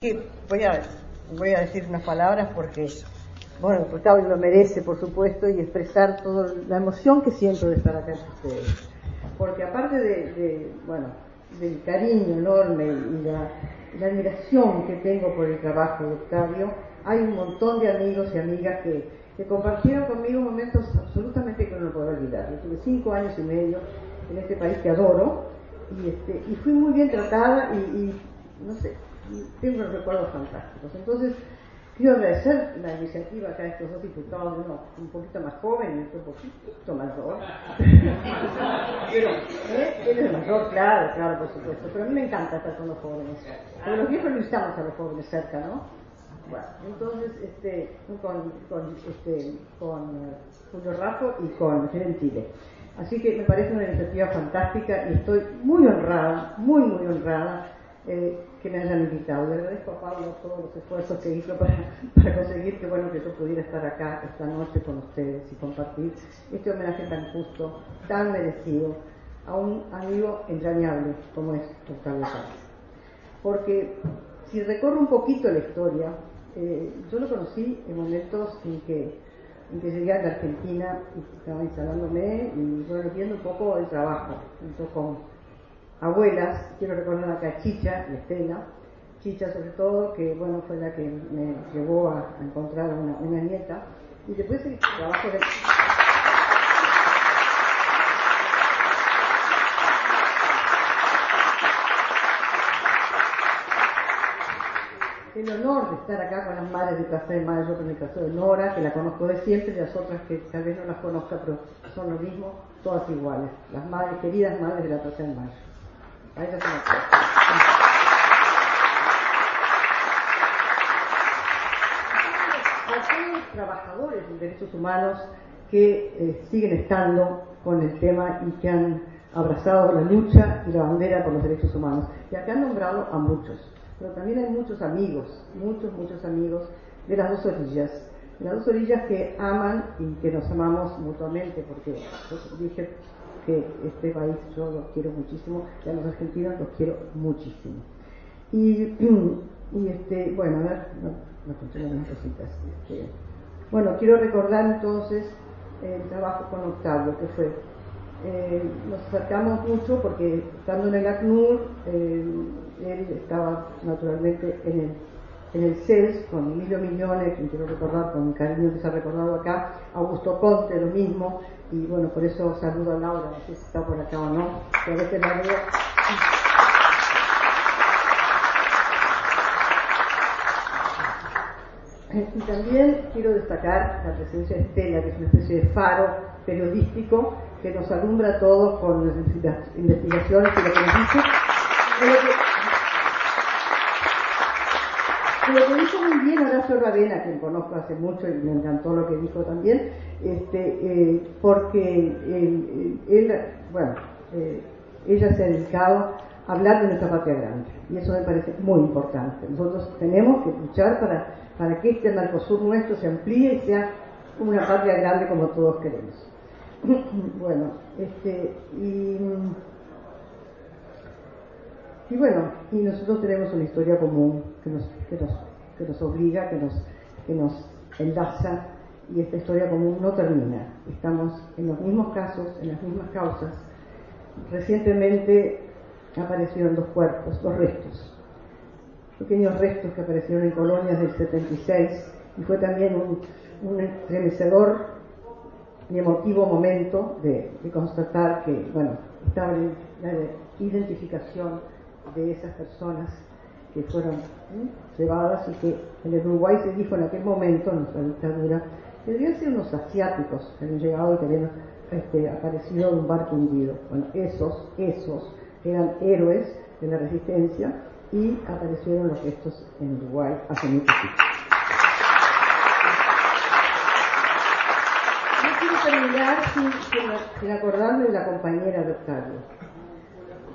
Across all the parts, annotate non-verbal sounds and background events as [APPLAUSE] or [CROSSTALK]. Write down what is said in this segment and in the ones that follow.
Voy a, voy a decir unas palabras porque, bueno, Octavio lo merece, por supuesto, y expresar toda la emoción que siento de estar acá con ustedes. Porque aparte de, bueno, del cariño enorme y la, admiración que tengo por el trabajo de Octavio, hay un montón de amigos y amigas que, compartieron conmigo momentos absolutamente que no puedo olvidar. Yo tuve cinco años y medio en este país que adoro y, este, y fui muy bien tratada y no sé, tengo recuerdos fantásticos. Entonces, quiero agradecer la iniciativa acá de estos dos diputados, uno un poquito más joven y un poquito mayor. Pero, ¿eh? él es mayor, claro, claro, por supuesto. Pero a mí me encanta estar con los jóvenes. Porque los viejos necesitamos a los jóvenes cerca, ¿no? Bueno, entonces, este, con, con, este, eh, Julio Rajo y con Gentile. Así que me parece una iniciativa fantástica y estoy muy honrada, muy, muy honrada eh, que me hayan invitado. Le agradezco a Pablo todos los esfuerzos que hizo para, [LAUGHS] conseguir que, bueno, que yo pudiera estar acá esta noche con ustedes y compartir este homenaje tan justo, tan merecido a un amigo entrañable como es Octavio Paz. Porque si recorro un poquito la historia, eh, yo lo conocí en momentos en que, en llegué a la Argentina y estaba instalándome y viendo un poco el trabajo, junto con abuelas, quiero recordar acá a Chicha y Estela, Chicha sobre todo, que bueno, fue la que me llevó a, encontrar una, nieta, y después el trabajo de... el honor de estar acá con las madres de Plaza de Mayo, con el caso de Nora, que la conozco de siempre, y las otras que tal vez no las conozca, pero son lo mismo, todas iguales, las madres, queridas madres de la Plaza de Mayo. A Aquellos trabajadores de derechos humanos que eh, siguen estando con el tema y que han abrazado la lucha y la bandera por los derechos humanos. Y acá han nombrado a muchos, pero también hay muchos amigos, muchos, muchos amigos de las dos orillas. las dos orillas que aman y que nos amamos mutuamente, porque yo dije que este país yo lo quiero muchísimo y a los argentinos los quiero muchísimo. Y, [CLEARS THROAT] y este, bueno, a ver, no, no unas cositas. Este, bueno, quiero recordar entonces el trabajo con Octavio, que fue, eh, nos acercamos mucho porque estando en el ACNUR, eh, él estaba naturalmente en el en el CES con Emilio Mignone, que quiero recordar con cariño que se ha recordado acá, Augusto Conte, lo mismo, y bueno, por eso saludo a Laura, no sé si está por acá o no, que a veces la veo. Y también quiero destacar la presencia de Estela, que es una especie de faro periodístico que nos alumbra a todos con las investigaciones y lo que nos dice. Lo que dijo muy bien Horacio Ravena, quien conozco hace mucho y me encantó lo que dijo también, este, eh, porque él, bueno, eh, ella se ha dedicado a hablar de nuestra patria grande y eso me parece muy importante. Nosotros tenemos que luchar para, para que este Mercosur nuestro se amplíe y sea una patria grande como todos queremos. [CLEARS THROAT] bueno, este, y y bueno, y nosotros tenemos una historia común que nos, que nos, que nos obliga, que nos, que nos enlaza, y esta historia común no termina. Estamos en los mismos casos, en las mismas causas. Recientemente aparecieron dos cuerpos, dos restos, pequeños restos que aparecieron en colonias del 76, y fue también un, un estremecedor y emotivo momento de, de constatar que, bueno, estaba la identificación de esas personas que fueron llevadas y que en el Uruguay se dijo en aquel momento, en nuestra dictadura, que debían ser unos asiáticos que habían llegado y que habían este, aparecido en un barco hundido. Bueno, esos, esos eran héroes de la resistencia y aparecieron los restos en Uruguay hace mucho tiempo. No quiero terminar sin acordarme de la compañera de Octavio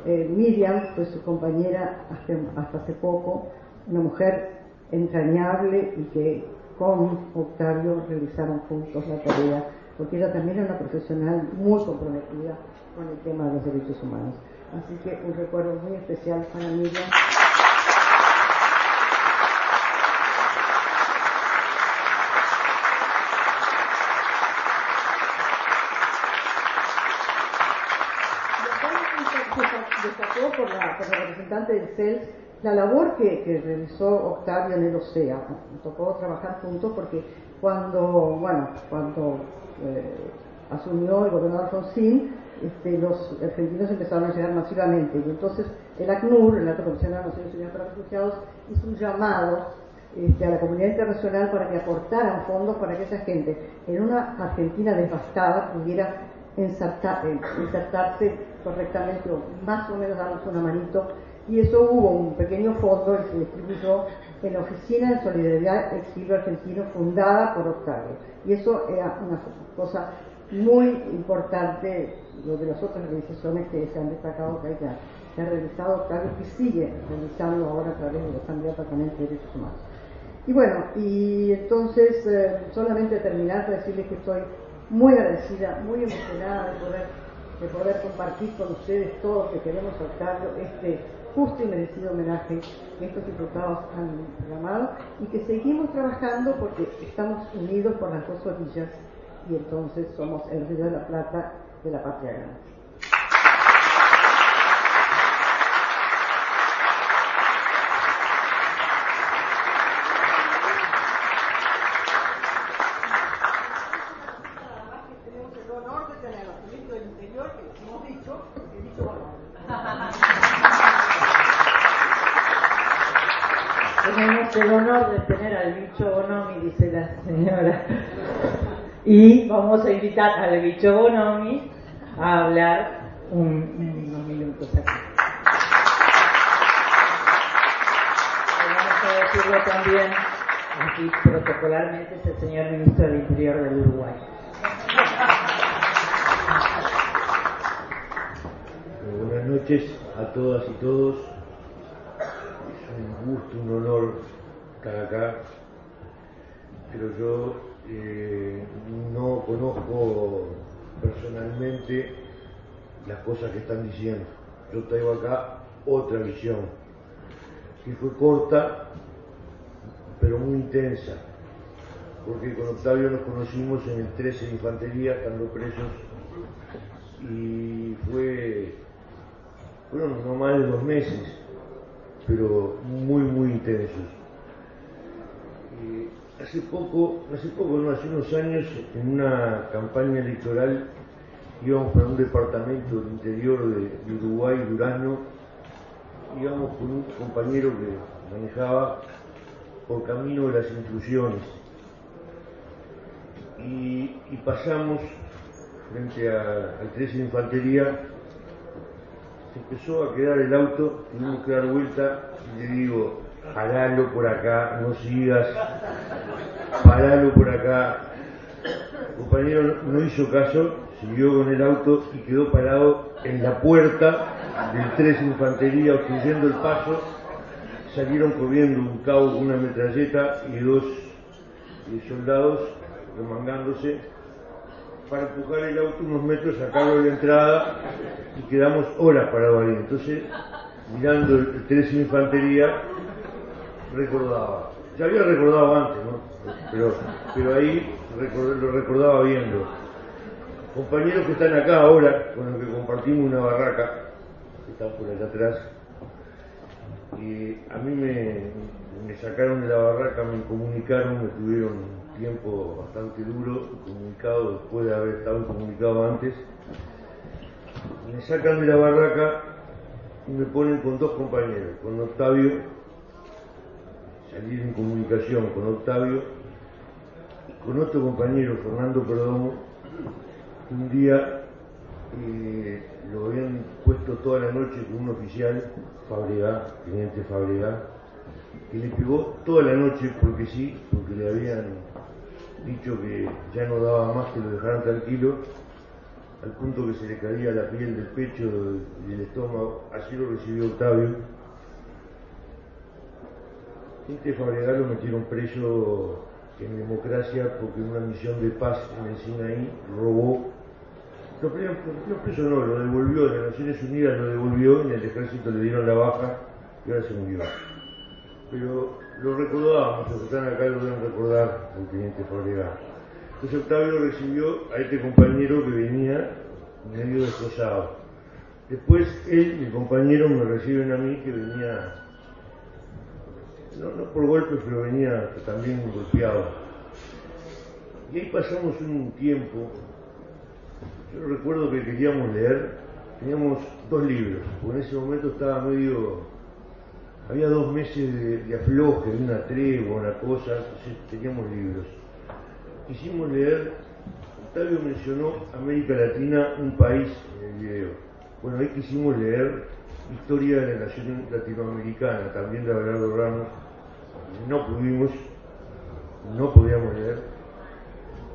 eh, Miriam fue su compañera hasta, hace poco, una mujer entrañable y que con Octavio realizaron juntos la tarea, porque ella también era una profesional muy comprometida con el tema de los derechos humanos. Así que un recuerdo muy especial para Miriam. por la, por CELS la labor que, realizó Octavio en el OSEA. Nos tocó trabajar juntos porque cuando, bueno, cuando eh, asumió el gobernador Alfonsín, este, los argentinos empezaron a llegar masivamente. Y entonces el ACNUR, el Alto Comisión de Naciones Unidas para Refugiados, hizo un llamado este, a la comunidad internacional para que aportaran fondos para que esa gente en una Argentina devastada pudiera insertar, eh, insertarse correctamente o más o menos darnos una manito. Y eso hubo un pequeño fondo que se distribuyó en la Oficina de Solidaridad Exilio Argentino fundada por Octavio. Y eso era una cosa muy importante, lo de las otras organizaciones que se han destacado que, que ha realizado Octavio, que sigue realizando ahora a través de la Asamblea Permanente de Derechos Humanos. Y bueno, y entonces eh, solamente terminar para decirles que estoy muy agradecida, muy emocionada de poder, de poder compartir con ustedes todos que queremos Octavio este justo y merecido homenaje que estos diputados han llamado y que seguimos trabajando porque estamos unidos por las dos orillas y entonces somos el Río de la Plata de la patria grande. el honor de tener al bicho Bonomi, dice la señora. Y vamos a invitar al bicho Bonomi a hablar unos minutos aquí. Vamos a decirlo también, aquí protocolarmente, es el señor ministro del Interior del Uruguay. Buenas noches a todas y todos. Es un gusto, un honor estar acá, pero yo eh, no conozco personalmente las cosas que están diciendo. Yo traigo acá otra visión, que fue corta, pero muy intensa, porque con Octavio nos conocimos en el 13 de Infantería, estando presos, y fue, fueron no más de dos meses, pero muy, muy intensos hace poco, hace poco, no, hace unos años, en una campaña electoral, íbamos para un departamento del interior de, Uruguay, Durazno, íbamos con un compañero que manejaba por camino de las intrusiones. Y, pasamos frente al 13 de Infantería, se empezó a quedar el auto, tuvimos que dar vuelta y le digo, paralo por acá, no sigas, paralo por acá. El compañero no hizo caso, siguió con el auto y quedó parado en la puerta del 3 Infantería obstruyendo el paso. Salieron corriendo un cabo con una metralleta y dos soldados remangándose para empujar el auto unos metros, sacarlo de la entrada y quedamos horas parados ahí. Entonces, mirando el 3 Infantería, recordaba. Ya había recordado antes, ¿no? Pero, pero ahí lo recordaba viendo. Compañeros que están acá ahora, con los que compartimos una barraca, que están por allá atrás, y a mí me, me sacaron de la barraca, me comunicaron, me tuvieron un tiempo bastante duro, comunicado después de haber estado comunicado antes. Me sacan de la barraca y me ponen con dos compañeros, con Octavio salir en comunicación con Octavio y con otro compañero, Fernando Perdomo, un día eh, lo habían puesto toda la noche con un oficial, Fabregá, teniente Fabregá, que le pegó toda la noche porque sí, porque le habían dicho que ya no daba más que lo dejaran tranquilo, al punto que se le caía la piel del pecho y del estómago, así lo recibió Octavio este Fabregat lo metieron preso en democracia porque en una misión de paz en el Sinaí robó. Lo preso no, lo devolvió, de las Naciones Unidas lo devolvió, en el ejército le dieron la baja y ahora se murió. Pero lo recordábamos, los que están acá lo deben recordar, el teniente Fabregat. Entonces Octavio recibió a este compañero que venía medio destrozado. Después él, mi compañero, me reciben a mí que venía, no, no por golpes, pero venía también golpeado. Y ahí pasamos un tiempo, yo recuerdo que queríamos leer, teníamos dos libros, porque en ese momento estaba medio, había dos meses de, de afloje, de una tregua, una cosa, entonces teníamos libros. Quisimos leer, Octavio mencionó América Latina, un país en el video bueno, ahí quisimos leer Historia de la Nación Latinoamericana, también de Abelardo Ramos. No pudimos, no podíamos leer.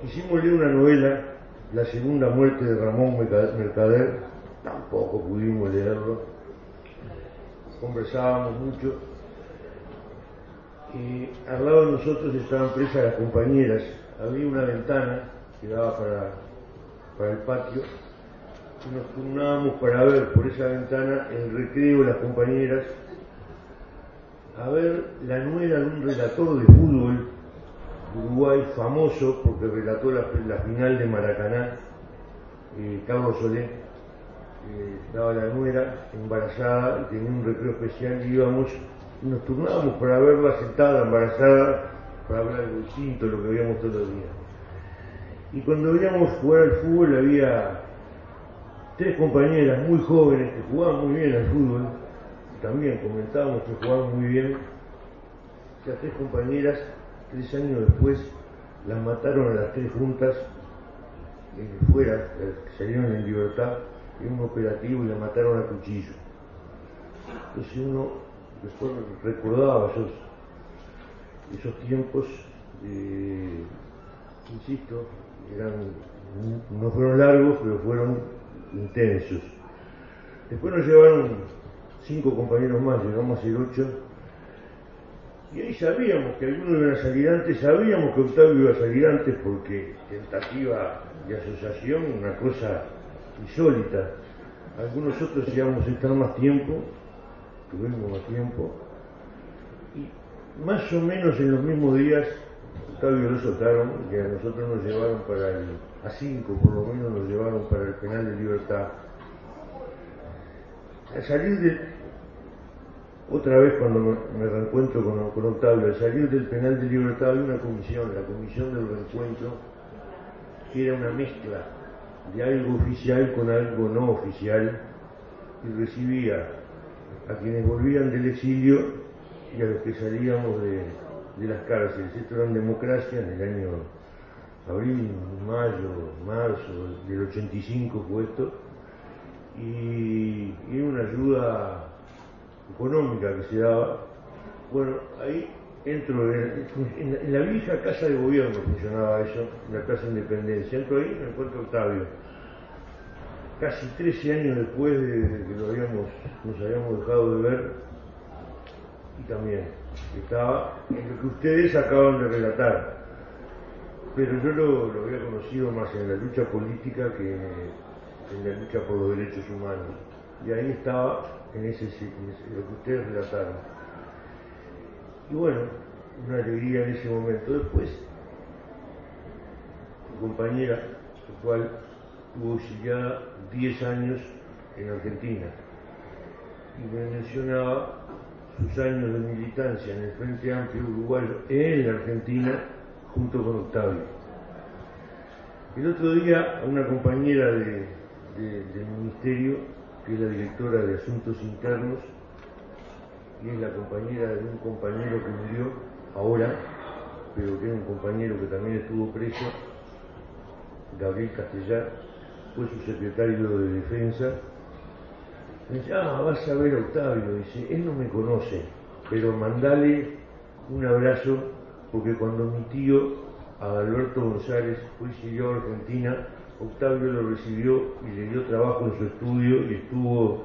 Quisimos leer una novela, La Segunda Muerte de Ramón Mercader, tampoco pudimos leerlo. Conversábamos mucho. Y al lado de nosotros estaban presas las compañeras. Había una ventana que daba para, para el patio nos turnábamos para ver por esa ventana el recreo, las compañeras, a ver la nuera de un relator de fútbol Uruguay famoso porque relató la, final de Maracaná, eh, Carlos Solé, eh, daba la nuera embarazada y tenía un recreo especial y íbamos nos turnábamos para verla sentada, embarazada, para hablar algo distinto de lo que veíamos todos los días. Y cuando veíamos jugar al fútbol había tres compañeras muy jóvenes que jugaban muy bien al fútbol, también comentábamos que jugaban muy bien, esas tres compañeras, tres años después, las mataron a las tres juntas, eh, fuera, eh, salieron en libertad, en un operativo y las mataron a cuchillo. Entonces uno después recordaba esos, esos tiempos, insisto, eran, no fueron largos, pero fueron intensos. Después nos llevaron cinco compañeros más, llegamos a ser ocho, y ahí sabíamos que algunos iban a salir antes, sabíamos que Octavio iba a salir antes porque tentativa de asociación, una cosa insólita. Algunos otros íbamos a estar más tiempo, tuvimos más tiempo, y más o menos en los mismos días Octavio lo soltaron y a nosotros nos llevaron para el a cinco por lo menos nos llevaron para el penal de libertad. Al salir de, otra vez cuando me, reencuentro con, Octavio, al salir del penal de libertad había una comisión, la comisión del reencuentro, que era una mezcla de algo oficial con algo no oficial, y recibía a quienes volvían del exilio y a los que salíamos de, de las cárceles. Esto era en democracia en el año abril, mayo, marzo del 85 fue esto, y, y una ayuda económica que se daba. Bueno, ahí entro en, la vieja casa de gobierno funcionaba eso, en la Casa Independencia. Entro ahí y me encuentro Octavio. Casi 13 años después de, que lo habíamos, nos habíamos dejado de ver, y también estaba en lo que ustedes acaban de relatar pero yo lo, había conocido más en la lucha política que en la lucha por los derechos humanos. Y ahí estaba en ese, en lo que ustedes relataron. Y bueno, una alegría en ese momento. Después, mi compañera, la cual tuvo exiliada 10 años en Argentina, y me mencionaba sus años de militancia en el Frente Amplio Uruguayo en Argentina junto con Octavio. El otro día una compañera del ministerio, que es la directora de Asuntos Internos, y es la compañera de un compañero que murió ahora, pero que era un compañero que también estuvo preso, Gabriel Castellar, fue su secretario de defensa. Me dice, ah, vas a ver a Octavio, dice, él no me conoce, pero mandale un abrazo porque cuando mi tío Alberto González fue siguió a Argentina, Octavio lo recibió y le dio trabajo en su estudio y estuvo,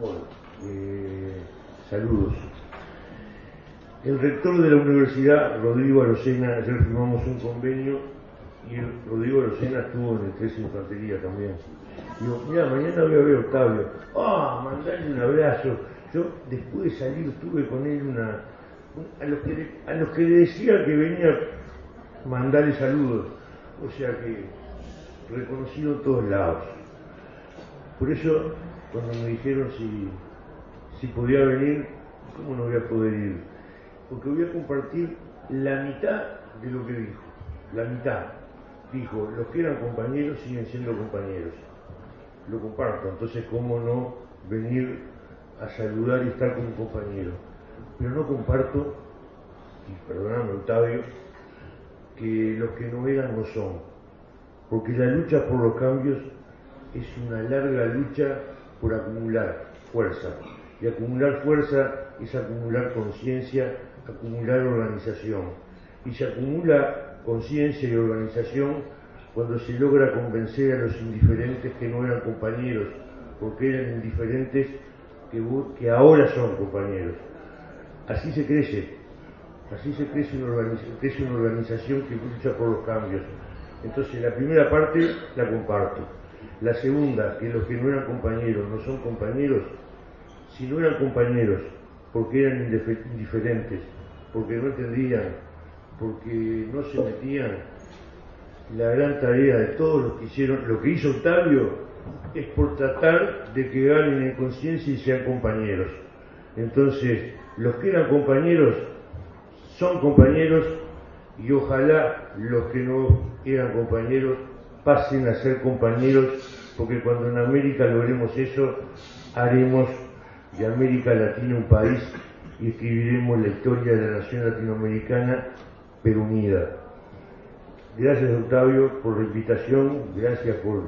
bueno, eh, saludos. El rector de la universidad, Rodrigo Arocena, ayer firmamos un convenio y Rodrigo Arocena estuvo en el 13 Infantería también. Digo, mira, mañana voy a ver a Octavio. ¡Ah, mandarle un abrazo! Yo después de salir tuve con él una, a los que, a los que decía que venía a mandarle saludos, o sea que reconocido en todos lados. Por eso cuando me dijeron si, si podía venir, ¿cómo no voy a poder ir? Porque voy a compartir la mitad de lo que dijo, la mitad. Dijo, los que eran compañeros siguen siendo compañeros. Lo comparto, entonces cómo no venir a saludar y estar con un compañero. Pero no comparto, y perdóname Octavio, que los que no eran no son. Porque la lucha por los cambios es una larga lucha por acumular fuerza. Y acumular fuerza es acumular conciencia, acumular organización. Y se acumula conciencia y organización cuando se logra convencer a los indiferentes que no eran compañeros, porque eran indiferentes que, que ahora son compañeros. Así se crece, así se crece una, crece una organización que lucha por los cambios. Entonces la primera parte la comparto. La segunda, que los que no eran compañeros no son compañeros, si no eran compañeros porque eran indiferentes, porque no entendían, porque no se metían, la gran tarea de todos los que hicieron, lo que hizo Octavio es por tratar de que ganen en conciencia y sean compañeros. Entonces, los que eran compañeros son compañeros y ojalá los que no eran compañeros pasen a ser compañeros, porque cuando en América logremos eso, haremos de América Latina un país y escribiremos la historia de la nación latinoamericana, pero unida. Gracias Octavio por la invitación, gracias por,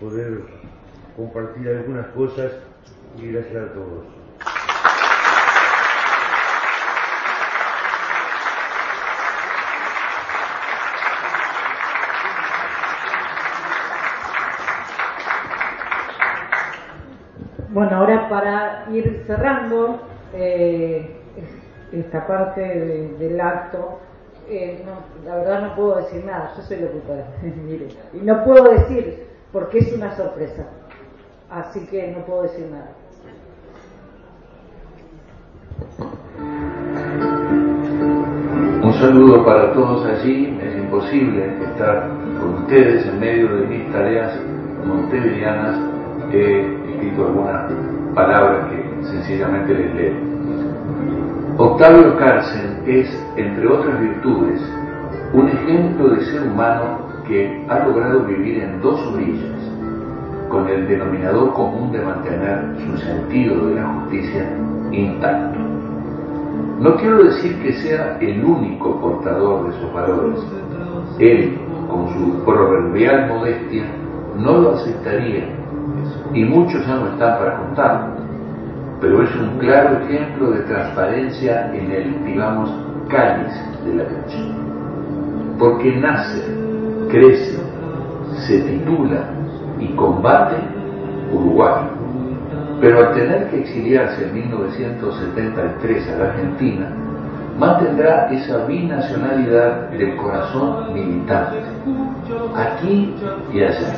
poder compartir algunas cosas y gracias a todos. Bueno, ahora para ir cerrando eh, esta parte del acto, eh, la verdad no puedo decir nada, yo soy locutora, [LAUGHS] mire, y no puedo decir porque es una sorpresa, así que no puedo decir nada. Un saludo para todos allí, es imposible estar con ustedes en medio de mis tareas montevideanas escrito algunas palabras que sencillamente les leo. Octavio Carcel es, entre otras virtudes, un ejemplo de ser humano que ha logrado vivir en dos orillas, con el denominador común de mantener su sentido de la justicia intacto. No quiero decir que sea el único portador de esos valores. Él, con su proverbial modestia, no lo aceptaría y muchos ya no están para contarlo, pero es un claro ejemplo de transparencia en el, digamos, cáliz de la lucha. Porque nace, crece, se titula y combate Uruguay. Pero al tener que exiliarse en 1973 a la Argentina, mantendrá esa binacionalidad del corazón militante, aquí y allá,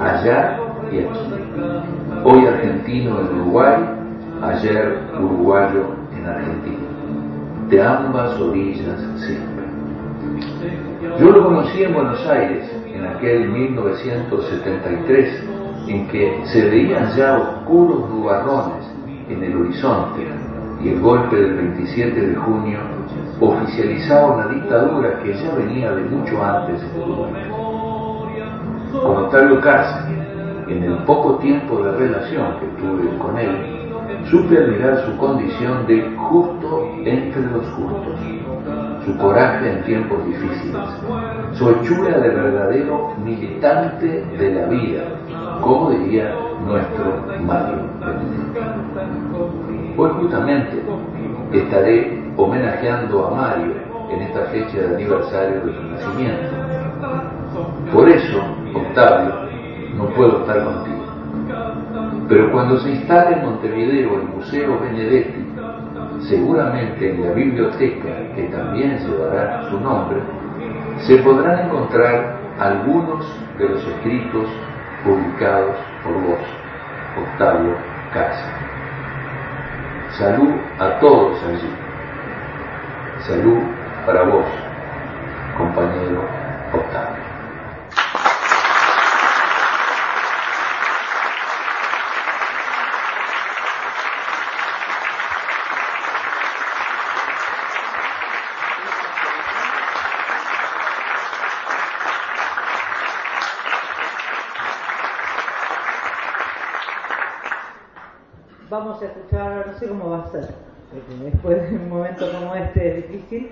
allá y. Hoy argentino en Uruguay, ayer uruguayo en Argentina. De ambas orillas siempre. Yo lo conocí en Buenos Aires en aquel 1973 en que se veían ya oscuros nubarrones en el horizonte y el golpe del 27 de junio oficializaba una dictadura que ya venía de mucho antes en Uruguay. Con Octavio Cárcel, en el poco tiempo de relación que tuve con él, supe admirar su condición de justo entre los justos, su coraje en tiempos difíciles, su hechura de verdadero militante de la vida, como diría nuestro Mario Hoy justamente estaré homenajeando a Mario en esta fecha de aniversario de su nacimiento. Por eso, Octavio, no puedo estar contigo. Pero cuando se instale en Montevideo el Museo Benedetti, seguramente en la biblioteca que también llevará su nombre, se podrán encontrar algunos de los escritos publicados por vos, Octavio Casa. Salud a todos allí. Salud para vos, compañero Octavio. Vamos a escuchar, no sé cómo va a ser, después de un momento como este difícil,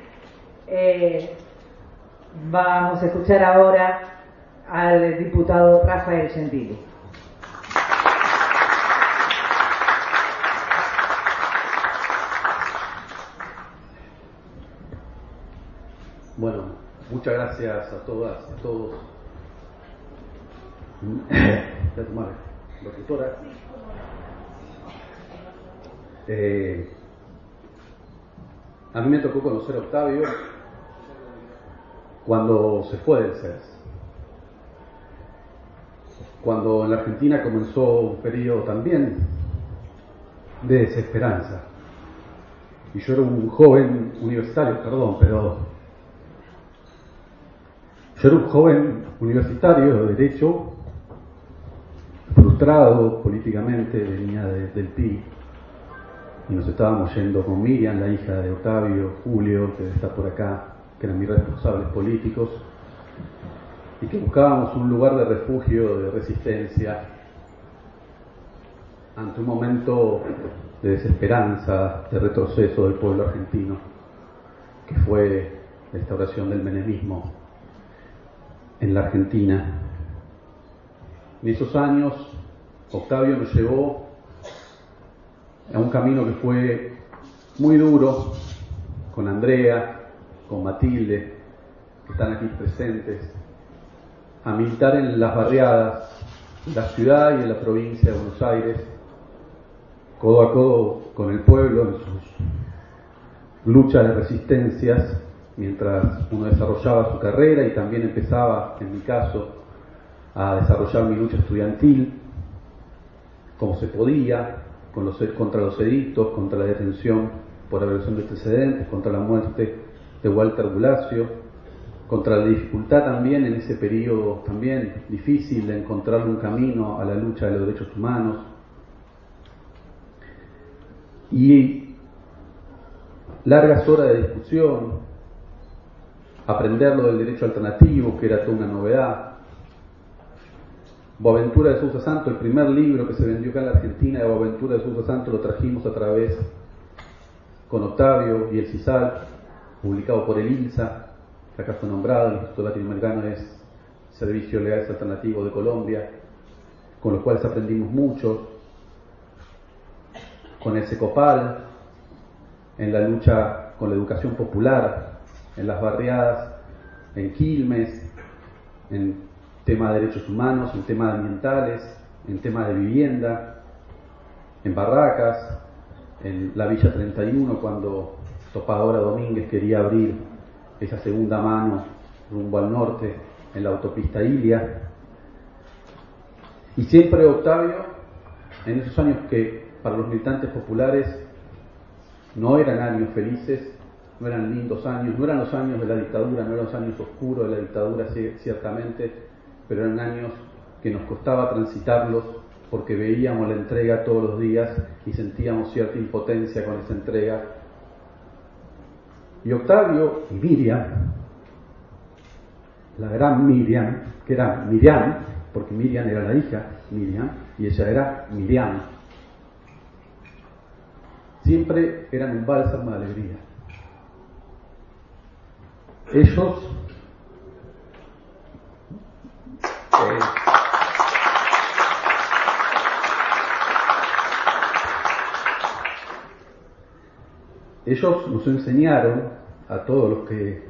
eh, vamos a escuchar ahora al diputado Rafael Gentili. Bueno, muchas gracias a todas, a todos. [COUGHS] Voy a tomar, locutora. Eh, a mí me tocó conocer a Octavio cuando se fue del CERS. Cuando en la Argentina comenzó un periodo también de desesperanza. Y yo era un joven universitario, perdón, pero yo era un joven universitario de Derecho, frustrado políticamente, venía del PI, y nos estábamos yendo con Miriam, la hija de Octavio, Julio, que está por acá, que eran mis responsables políticos, y que buscábamos un lugar de refugio, de resistencia, ante un momento de desesperanza, de retroceso del pueblo argentino, que fue la instauración del menemismo en la Argentina. En esos años, Octavio nos llevó a un camino que fue muy duro con Andrea, con Matilde, que están aquí presentes, a militar en las barriadas de la ciudad y en la provincia de Buenos Aires, codo a codo con el pueblo en sus luchas de resistencias, mientras uno desarrollaba su carrera y también empezaba, en mi caso, a desarrollar mi lucha estudiantil, como se podía, contra los edictos, contra la detención por agresión de antecedentes, contra la muerte de Walter Bulacio, contra la dificultad también en ese periodo también difícil de encontrar un camino a la lucha de los derechos humanos. Y largas horas de discusión, aprender lo del derecho alternativo, que era toda una novedad, Boaventura de Sousa Santo, el primer libro que se vendió acá en la Argentina de Boaventura de Sousa Santo lo trajimos a través con Octavio y el CISAL, publicado por el INSA, que acá fue nombrado, el Instituto Latinoamericano es Servicio Legales Alternativo de Colombia, con los cuales aprendimos mucho, con el SECOPAL, en la lucha con la educación popular, en las barriadas, en Quilmes, en tema de derechos humanos, en temas ambientales, en temas de vivienda, en barracas, en la Villa 31 cuando Topadora Domínguez quería abrir esa segunda mano rumbo al norte en la autopista Ilia. Y siempre Octavio, en esos años que para los militantes populares no eran años felices, no eran lindos años, no eran los años de la dictadura, no eran los años oscuros de la dictadura ciertamente, pero eran años que nos costaba transitarlos porque veíamos la entrega todos los días y sentíamos cierta impotencia con esa entrega. Y Octavio y Miriam, la gran Miriam, que era Miriam, porque Miriam era la hija, Miriam, y ella era Miriam, siempre eran un bálsamo de alegría. Ellos ellos nos enseñaron a todos los que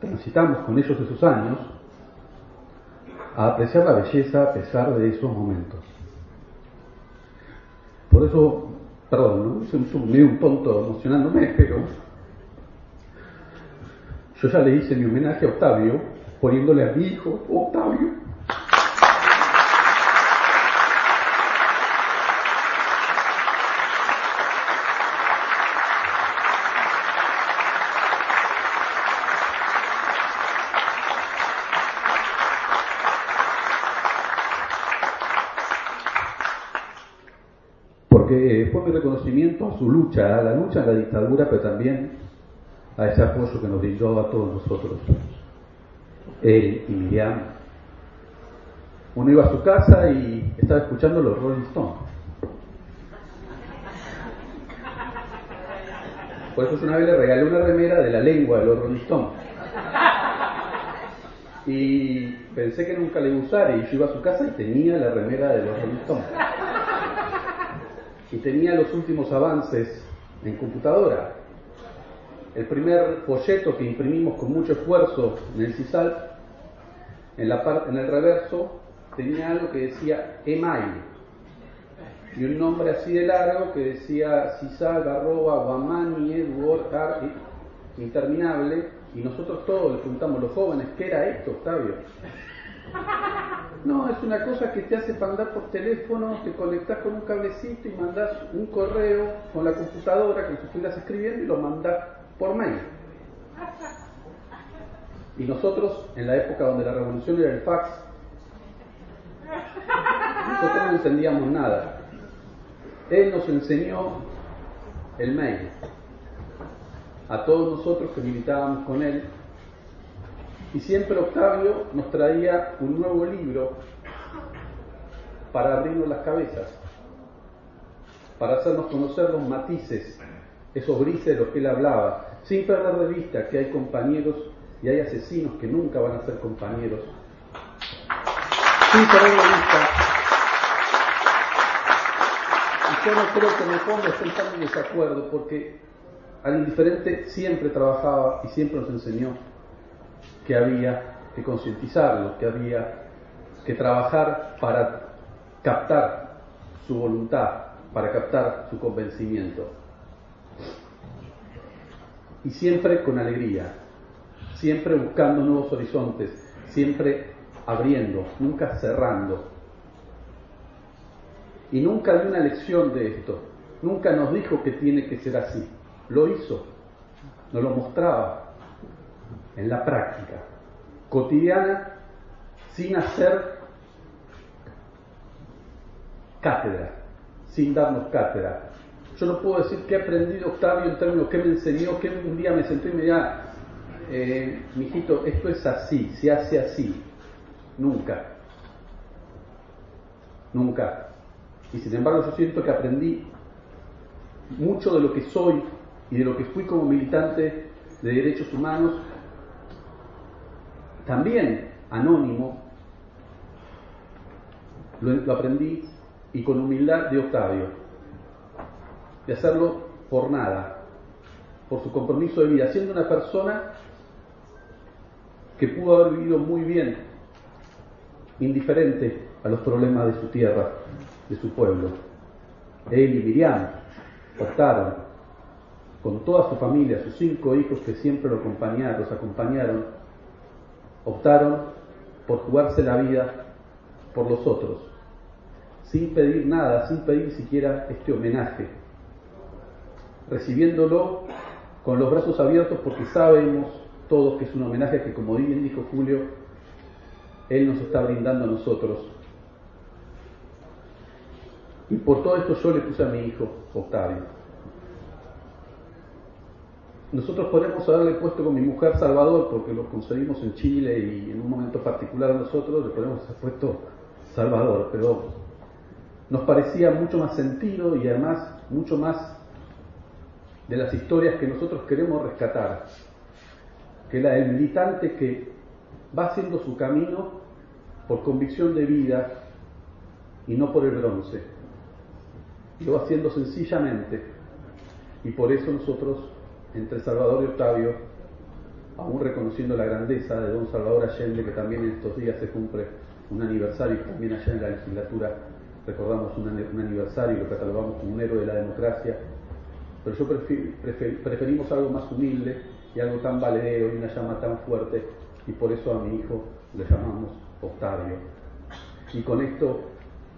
transitamos con ellos esos años a apreciar la belleza a pesar de esos momentos. Por eso, perdón, ¿no? es medio un tonto emocionándome, pero yo ya le hice mi homenaje a Octavio poniéndole a mi hijo Octavio fue mi a su lucha, a la lucha a la dictadura, pero también a ese apoyo que nos brindó a todos nosotros. Él y Miriam. Uno iba a su casa y estaba escuchando los Rolling Stones. Por eso una vez le regalé una remera de la lengua de los Rolling Y pensé que nunca le iba a usar y yo iba a su casa y tenía la remera de los Rolling Y tenía los últimos avances en computadora. El primer folleto que imprimimos con mucho esfuerzo en el CISAL, en, el reverso, tenía algo que decía email y un nombre así de largo que decía CISAL, arroba, Guamani, interminable, y nosotros todos le preguntamos, los jóvenes, ¿qué era esto, Octavio? No, es una cosa que te hace mandar por teléfono, te conectas con un cablecito y mandas un correo con la computadora que estuvieras escribiendo y lo mandas por mail. Y nosotros, en la época donde la revolución era el fax, nosotros no entendíamos nada. Él nos enseñó el mail. A todos nosotros que militábamos con él. Y siempre Octavio nos traía un nuevo libro para abrirnos las cabezas, para hacernos conocer los matices, esos grises de los que él hablaba, sin perder de vista que hay compañeros y hay asesinos que nunca van a ser compañeros. Sin perder de vista. Yo no creo que en el fondo estén tan desacuerdo, porque al indiferente siempre trabajaba y siempre nos enseñó que había que concientizarlo, que había que trabajar para captar su voluntad, para captar su convencimiento. Y siempre con alegría, siempre buscando nuevos horizontes, siempre abriendo, nunca cerrando, y nunca dio una lección de esto. Nunca nos dijo que tiene que ser así. Lo hizo. Nos lo mostraba en la práctica, cotidiana, sin hacer cátedra, sin darnos cátedra. Yo no puedo decir que he aprendido Octavio en términos que me enseñó, que un día me senté y me decía, eh, mijito, esto es así, se hace así. Nunca. Nunca. Y sin embargo yo siento que aprendí mucho de lo que soy y de lo que fui como militante de derechos humanos, también anónimo, lo, aprendí y con humildad de Octavio, de hacerlo por nada, por su compromiso de vida, siendo una persona que pudo haber vivido muy bien, indiferente a los problemas de su tierra de su pueblo. Él y Miriam optaron con toda su familia, sus cinco hijos que siempre lo acompañaron, los acompañaron, optaron por jugarse la vida por los otros, sin pedir nada, sin pedir siquiera este homenaje, recibiéndolo con los brazos abiertos porque sabemos todos que es un homenaje que, como bien dijo Julio, Él nos está brindando a nosotros y por todo esto yo le puse a mi hijo Octavio. Nosotros podemos haberle puesto con mi mujer Salvador porque lo conseguimos en Chile y en un momento particular nosotros le podemos haber puesto Salvador, pero nos parecía mucho más sentido y además mucho más de las historias que nosotros queremos rescatar, que la del militante que va haciendo su camino por convicción de vida y no por el bronce lo va haciendo sencillamente. Y por eso nosotros, entre Salvador y Octavio, aún reconociendo la grandeza de don Salvador Allende, que también en estos días se cumple un aniversario, también allá en la legislatura recordamos un, aniversario y lo catalogamos como un héroe de la democracia, pero yo preferimos algo más humilde y algo tan valedero y una llama tan fuerte, y por eso a mi hijo le llamamos Octavio. Y con esto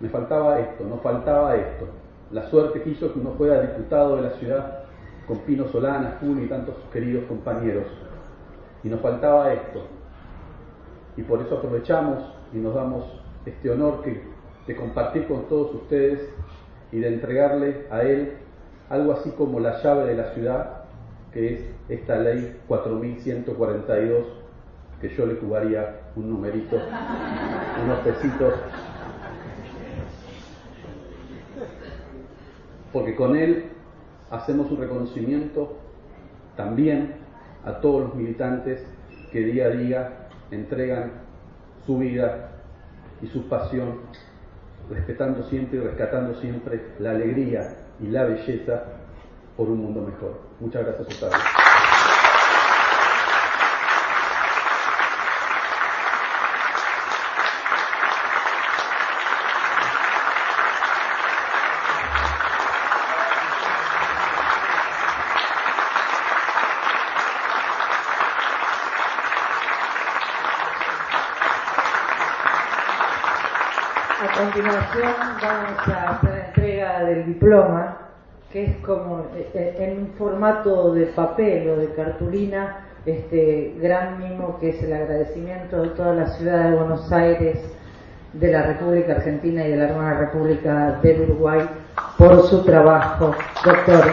me faltaba esto, nos faltaba esto, la suerte que hizo que uno fuera diputado de la ciudad con Pino Solana, Julio y tantos queridos compañeros. Y nos faltaba esto. Y por eso aprovechamos y nos damos este honor que, de compartir con todos ustedes y de entregarle a él algo así como la llave de la ciudad, que es esta ley 4142, que yo le jugaría un numerito, unos pesitos porque con él hacemos un reconocimiento también a todos los militantes que día a día entregan su vida y su pasión, respetando siempre y rescatando siempre la alegría y la belleza por un mundo mejor. Muchas gracias a todos. continuación vamos a hacer la entrega del diploma, que es como eh, eh, en un formato de papel o de cartulina, este gran mimo que es el agradecimiento de toda la ciudad de Buenos Aires, de la República Argentina y de la hermana República del Uruguay por su trabajo. Doctor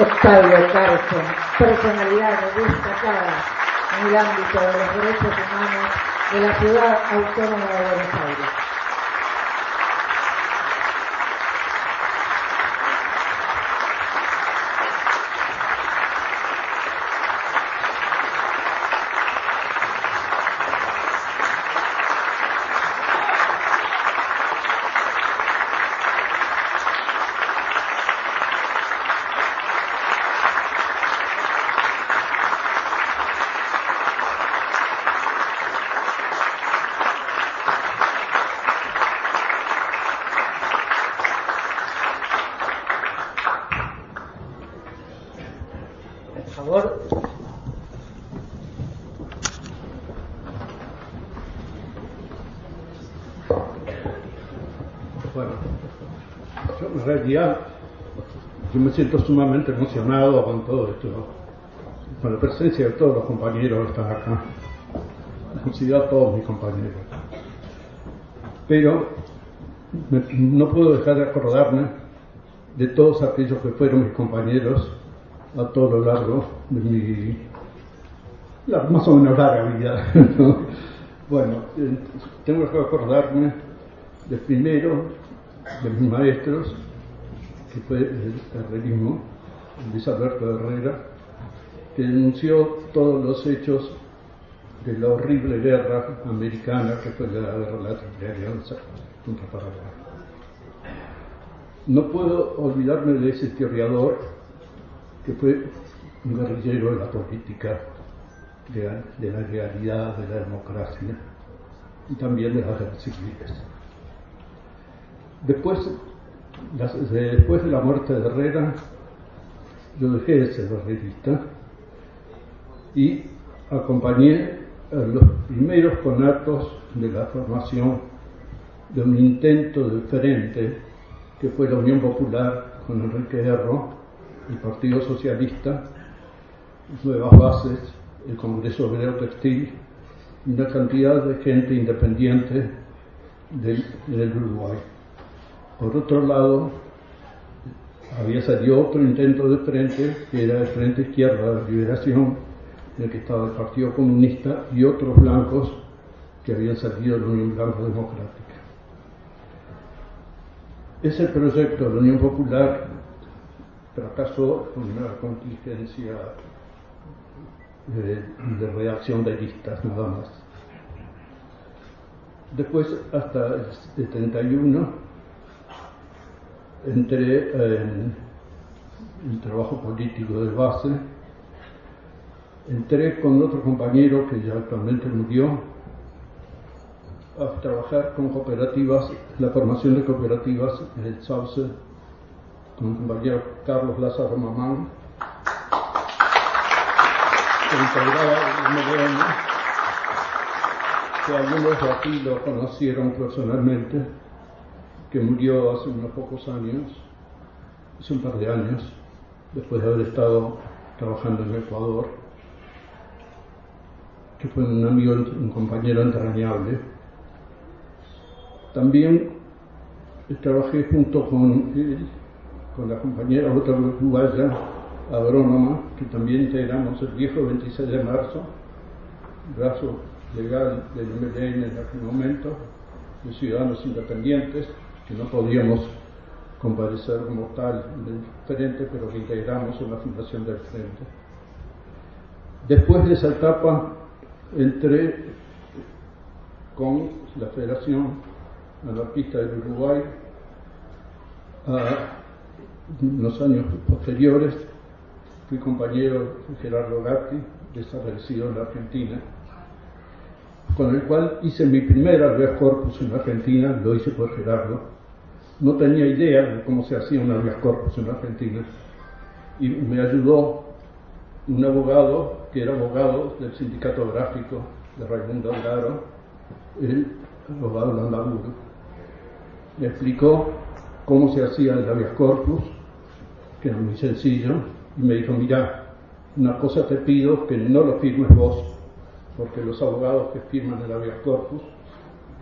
Octavio Carson, personalidad destacada en el ámbito de los derechos humanos de la ciudad autónoma de Buenos Aires. yo me siento sumamente emocionado con todo esto, con la presencia de todos los compañeros que están acá. Considero a todos mis compañeros. Pero no puedo dejar de acordarme de todos aquellos que fueron mis compañeros a todo lo largo de mi más o menos larga vida. [LAUGHS] Bueno, tengo que acordarme de primero de mis maestros, que fue el herrerismo, Luis Alberto Herrera, que denunció todos los hechos de la horrible guerra americana que fue la guerra de la Alianza contra Paraguay. No puedo olvidarme de ese historiador que fue un guerrillero de la política, de la, realidad, de la democracia y también de las guerras. Después después de la muerte de Herrera, yo dejé de ser herrerista y acompañé a los primeros conatos de la formación de un intento de frente que fue la Unión Popular con Enrique Herro, el Partido Socialista, Nuevas Bases, el Congreso Obrero Textil y una cantidad de gente independiente del Uruguay. Por otro lado, había salido otro intento de frente, que era el Frente Izquierda de Liberación, en el que estaba el Partido Comunista y otros blancos que habían salido de la Unión Blanca Democrática. Ese proyecto de la Unión Popular fracasó con una contingencia de, de de listas nada más. Después, hasta el 71, entré en el trabajo político de base, entré con otro compañero que ya actualmente murió a trabajar con cooperativas, la formación de cooperativas en el Sauce, con el compañero Carlos Lázaro Mamán, que integraba el que algunos de aquí lo conocieron personalmente que murió hace unos pocos años, hace un par de años, después de haber estado trabajando en Ecuador, que fue un amigo, un compañero entrañable. También trabajé junto con, con la compañera otra uruguaya, agrónoma, que también integramos el viejo 26 de marzo, brazo legal del MLN en aquel momento, de Ciudadanos Independientes, que no podíamos comparecer como tal del frente, pero que integramos en la fundación del frente. Después de esa etapa entré con la Federación Anarquista del Uruguay a los años posteriores fui compañero de Gerardo Gatti, desaparecido en la Argentina, con el cual hice mi primer habeas corpus en Argentina, lo hice por Gerardo. No tenía idea de cómo se hacía un habeas corpus en Argentina y me ayudó un abogado que era abogado del sindicato gráfico de Raimundo Algaro, el abogado Landaburu. Me explicó cómo se hacía el habeas corpus, que era muy sencillo, y me dijo, mira, una cosa te pido, que no lo firmes vos, porque los abogados que firman el habeas corpus,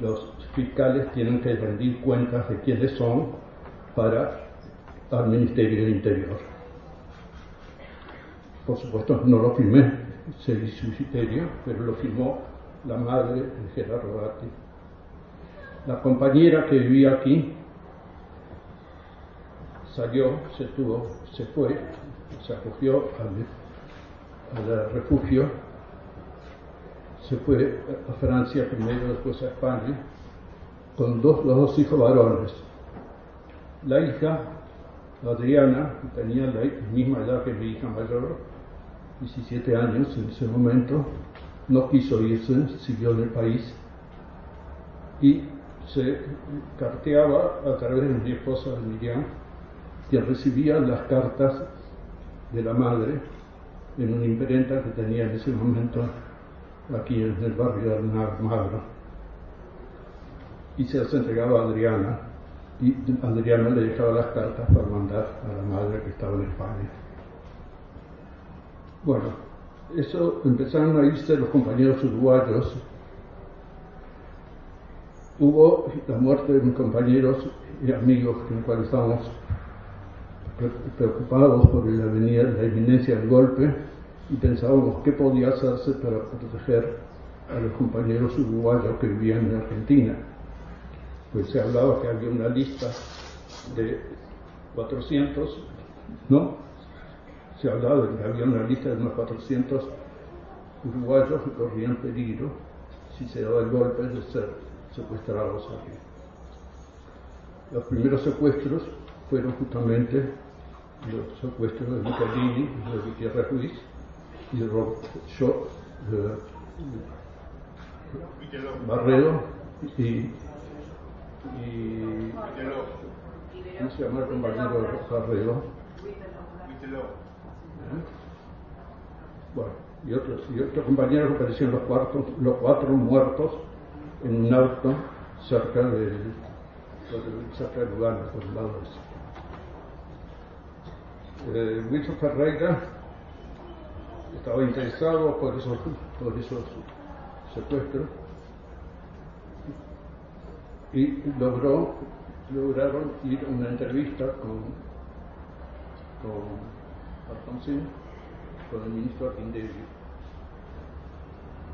los fiscales tienen que rendir cuentas de quiénes son para al Ministerio del Interior. Por supuesto, no lo firmé, se hizo pero lo firmó la madre de Gerardo Gatti. La compañera que vivía aquí salió, se tuvo, se fue, se acogió al, refugio, se fue a Francia primero, después a España, con dos, los dos hijos varones. La hija, Adriana, tenía la misma edad que mi hija mayor, 17 años en ese momento, no quiso irse, siguió en el país y se carteaba a través de mi esposa Miriam, que recibía las cartas de la madre en una imprenta que tenía en ese momento aquí en el barrio de Magro. Y se las entregaba a Adriana y Adriana le dejaba las cartas para mandar a la madre que estaba en España. Bueno, eso empezaron a irse los compañeros uruguayos. Hubo la muerte de mis compañeros y amigos con los cuales estábamos preocupados por la, venida, la inminencia del golpe y pensábamos qué podía hacerse para proteger a los compañeros uruguayos que vivían en Argentina. Pues se hablaba que había una lista de 400, ¿no? Se hablaba de que había una lista de unos 400 uruguayos que corrían peligro si se daba el golpe de ser secuestrados aquí. Los primeros secuestros fueron justamente los secuestros de Michelini, de Gutiérrez Ruiz y de yo, de Barredo y, y ¿cómo se llama el compañero de Barredo? ¿Eh? Bueno, y otros, y otros compañeros aparecieron los, cuatro, los cuatro muertos en un auto cerca del, cerca de Lugano, por el lado de eh, Wilson Ferreira estaba interesado por esos, por esos secuestros y logró, lograron ir a una entrevista con, con con el ministro Arkin David.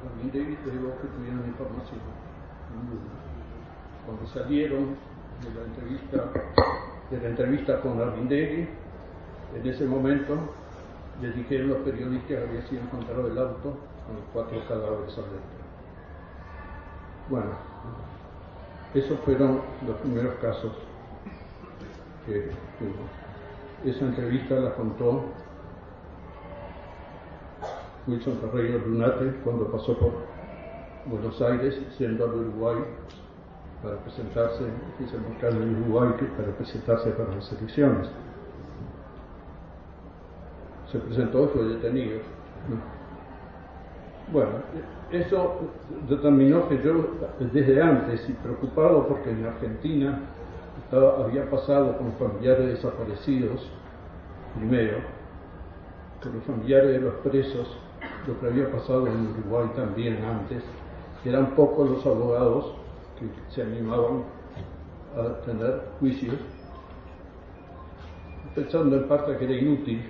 Arkin David dijo que tuvieron información. Cuando salieron de la entrevista, de la entrevista con Arkin David, en ese momento le dijeron los periodistas que había sido encontrado el auto con los cuatro cadáveres adentro. Bueno, esos fueron los primeros casos que tuvo. Esa entrevista la contó Wilson Carreño Lunate cuando pasó por Buenos Aires, siendo al Uruguay para presentarse, hizo el en Uruguay para presentarse para las elecciones se presentó fue detenido. Bueno, eso determinó que yo desde antes y preocupado porque en Argentina había pasado con familiares desaparecidos, primero, con los familiares de los presos, lo que había pasado en Uruguay también antes, eran pocos los abogados que se animaban a tener juicios, pensando en parte que era inútil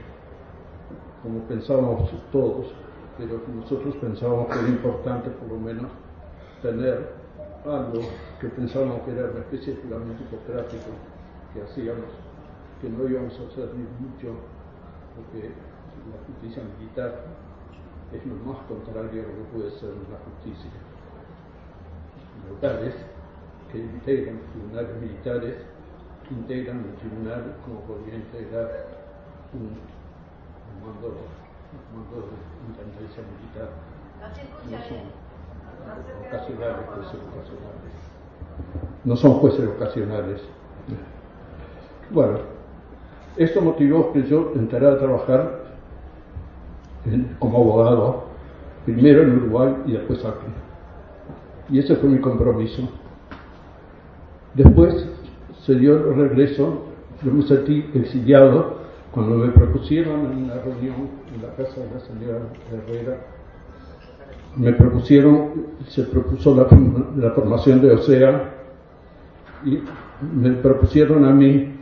como pensábamos todos, pero nosotros pensábamos que era importante por lo menos tener algo que pensábamos que era una especie de juramento hipocrático que hacíamos, que no íbamos a hacer ni mucho, porque la justicia militar es lo más contrario a lo que puede ser la justicia. Militares que integran tribunales militares, que integran un tribunal como podría integrar un, de inteligencia militar. No son ocasionales, jueces ocasionales. No son jueces ocasionales. Bueno, esto motivó que yo entrara a trabajar como abogado, primero en Uruguay y después aquí. Y ese fue mi compromiso. Después se dio el regreso, me sentí exiliado cuando me propusieron en una reunión en la casa de la señora Herrera, me propusieron, se propuso la, la formación de OSEA y me propusieron a mí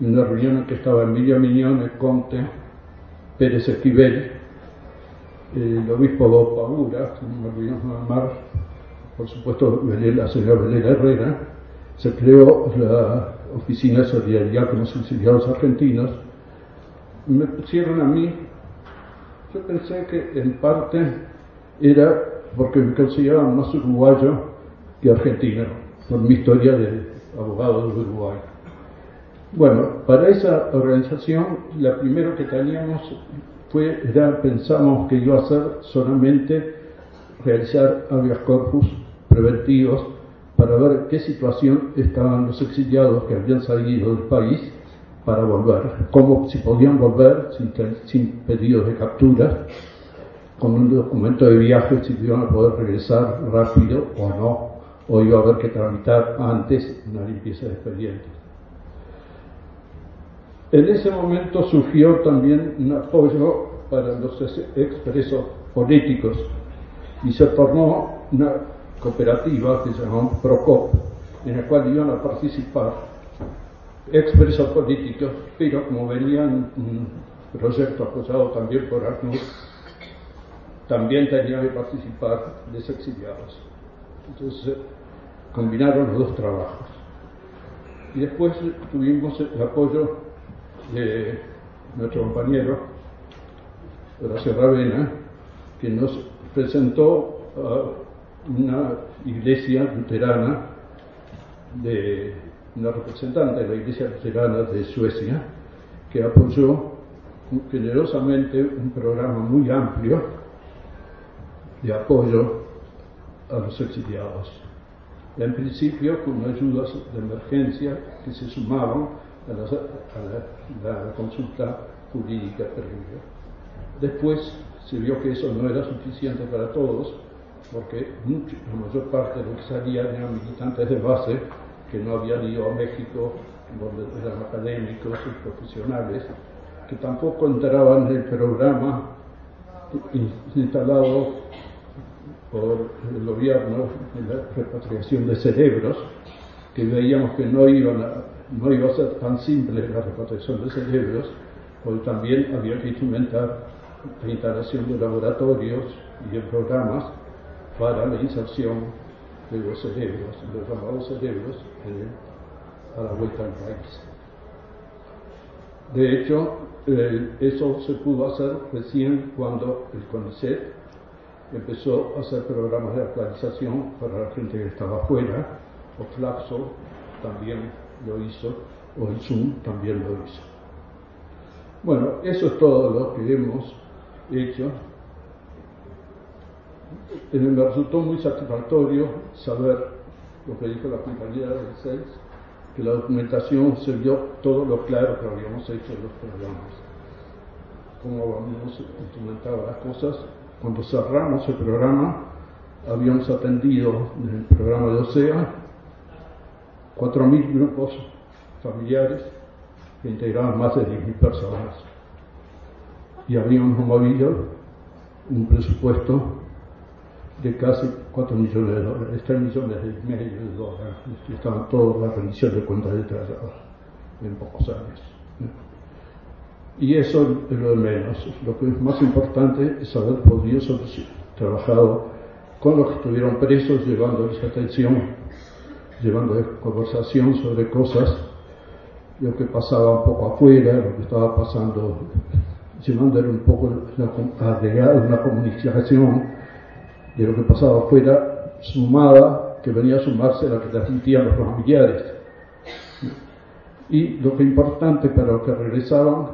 en una reunión en que estaba Emilia Miñón, Conte, Pérez Esquivel, el obispo Bob Paura, Mar, por supuesto la señora Belén Herrera, se creó la Oficina de Solidaridad con los Exiliados Argentinos. Me pusieron a mí, yo pensé que en parte era porque me consideraban más uruguayo que argentino, por mi historia de abogado de Uruguay. Bueno, para esa organización, la primero que teníamos fue, pensamos que iba a ser solamente realizar habeas corpus preventivos para ver qué situación estaban los exiliados que habían salido del país para volver, cómo si podían volver sin, sin pedidos de captura, con un documento de viaje, si iban a poder regresar rápido o no, o iba a haber que tramitar antes una limpieza de expedientes. En ese momento surgió también un apoyo para los expresos políticos y se formó una cooperativa que se llamó PROCOP, en la cual iban a participar expresos políticos, pero como venían un proyecto apoyado también por ACNUR, también tenían que participar desexiliados. Entonces combinaron los dos trabajos. Y después tuvimos el apoyo de nuestro compañero Horacio Ravena, que nos presentó a una iglesia luterana de una representante de la iglesia luterana de Suecia, que apoyó generosamente un programa muy amplio de apoyo a los exiliados. En principio con ayudas de emergencia que se sumaban a la, consulta jurídica previa. Después se vio que eso no era suficiente para todos, porque la mayor parte de los que salían eran militantes de base que no habían ido a México, donde eran académicos y profesionales, que tampoco entraban en el programa instalado por el gobierno en la repatriación de cerebros, que veíamos que no iban no iba a ser tan simple la repatriación de cerebros, porque también había que instrumentar la instalación de laboratorios y de programas para la inserción de los cerebros, los llamados cerebros, a la vuelta al país. De hecho, eso se pudo hacer recién cuando el CONICET empezó a hacer programas de actualización para la gente que estaba afuera, o Flaxo también lo hizo, o el Zoom también lo hizo. Bueno, eso es todo lo que hemos hecho. Me resultó muy satisfactorio saber lo que dijo la compañera del 6, que la documentación se vio todo lo claro que habíamos hecho en los programas. Cómo habíamos instrumentado las cosas. Cuando cerramos el programa, habíamos atendido en el programa de OSEA 4.000 grupos familiares que integraban más de 10.000 personas. Y habíamos movido un presupuesto de casi 4 millones de dólares, 3 millones y medio de dólares, estaban todas las rendiciones de cuentas detalladas en pocos años. Y eso es lo de menos. Lo que es más importante es haber podido trabajado con los que estuvieron presos, llevándoles atención llevando conversación sobre cosas, lo que pasaba un poco afuera, lo que estaba pasando llevándole un poco agregar una comunicación de lo que pasaba afuera, sumada, que venía a sumarse a la que transmitían los familiares. Y lo que importante para los que regresaban,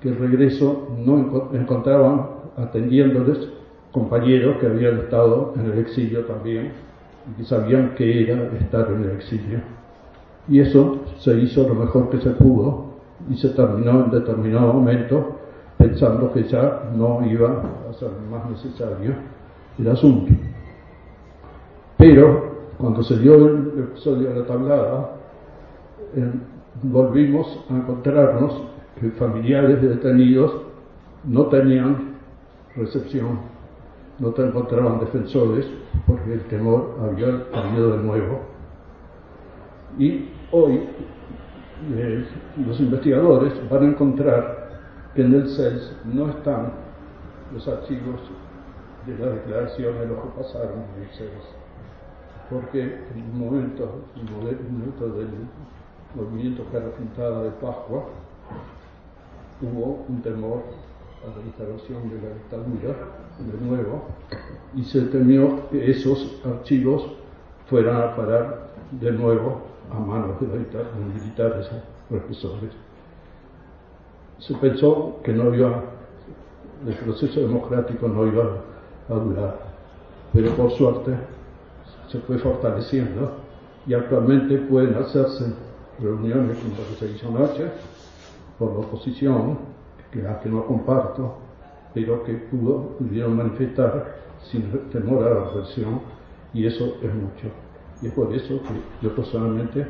que el regreso no encontraban atendiéndoles compañeros que habían estado en el exilio también y que sabían que era estar en el exilio. Y eso se hizo lo mejor que se pudo y se terminó en determinado momento pensando que ya no iba a ser más necesario el asunto. Pero cuando se dio el episodio de la tablada, eh, volvimos a encontrarnos que familiares de detenidos no tenían recepción, no te encontraban defensores porque el temor había caído de nuevo. Y hoy eh, los investigadores van a encontrar que en el CES no están los archivos de la declaración de lo que pasaron el CES, porque en un momento, en el momento del movimiento Cara Pintada de Pascua, hubo un temor a la instalación de la dictadura de nuevo y se temió que esos archivos fueran a parar de nuevo a manos de los militares represores. Se pensó que no iba, el proceso democrático no iba a durar, pero por suerte se fue fortaleciendo y actualmente pueden hacerse reuniones como la hizo anoche por la oposición, que que no comparto, pero que pudo, pudieron manifestar sin temor a la represión y eso es mucho. Y es por eso que yo personalmente,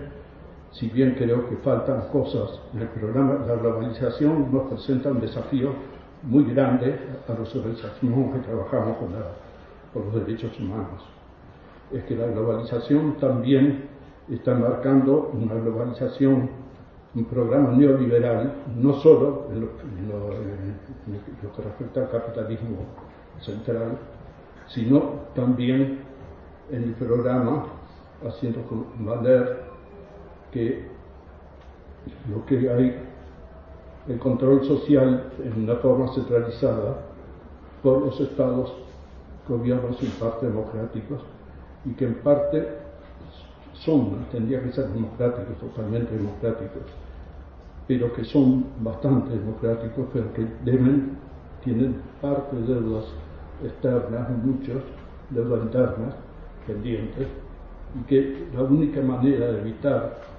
si bien creo que faltan cosas en el programa, la globalización nos presenta un desafío muy grande a los organizaciones que trabajamos con, los derechos humanos. Es que la globalización también está marcando una globalización, un programa neoliberal, no solo lo, en lo que respecta al capitalismo central, sino también en el programa haciendo valer que lo que hay, el control social en una forma centralizada por los estados, gobiernos en parte democráticos, y que en parte son, tendría que ser democráticos, totalmente democráticos, pero que son bastante democráticos, pero que deben, tienen parte de deudas externas, muchos, deudas internas pendientes, y que la única manera de evitar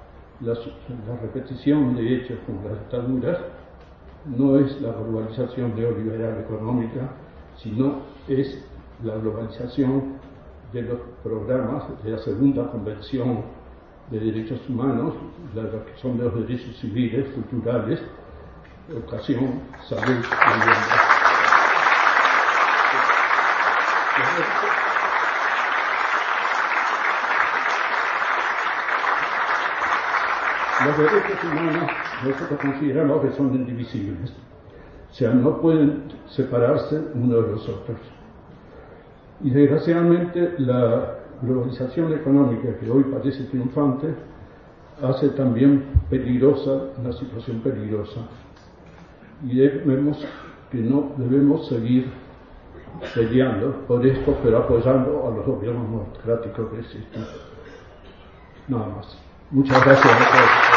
la, repetición de hechos como las dictaduras no es la globalización neoliberal económica, sino es la globalización de los programas de la segunda convención de derechos humanos, la que son de los derechos civiles, culturales, educación, salud y los derechos humanos nosotros consideramos que son indivisibles. O sea, no pueden separarse uno de los otros. Y desgraciadamente la globalización económica que hoy parece triunfante hace también peligrosa una situación peligrosa. Y vemos que no debemos seguir peleando por esto, pero apoyando a los gobiernos democráticos que existen. Nada más. Muchas gracias.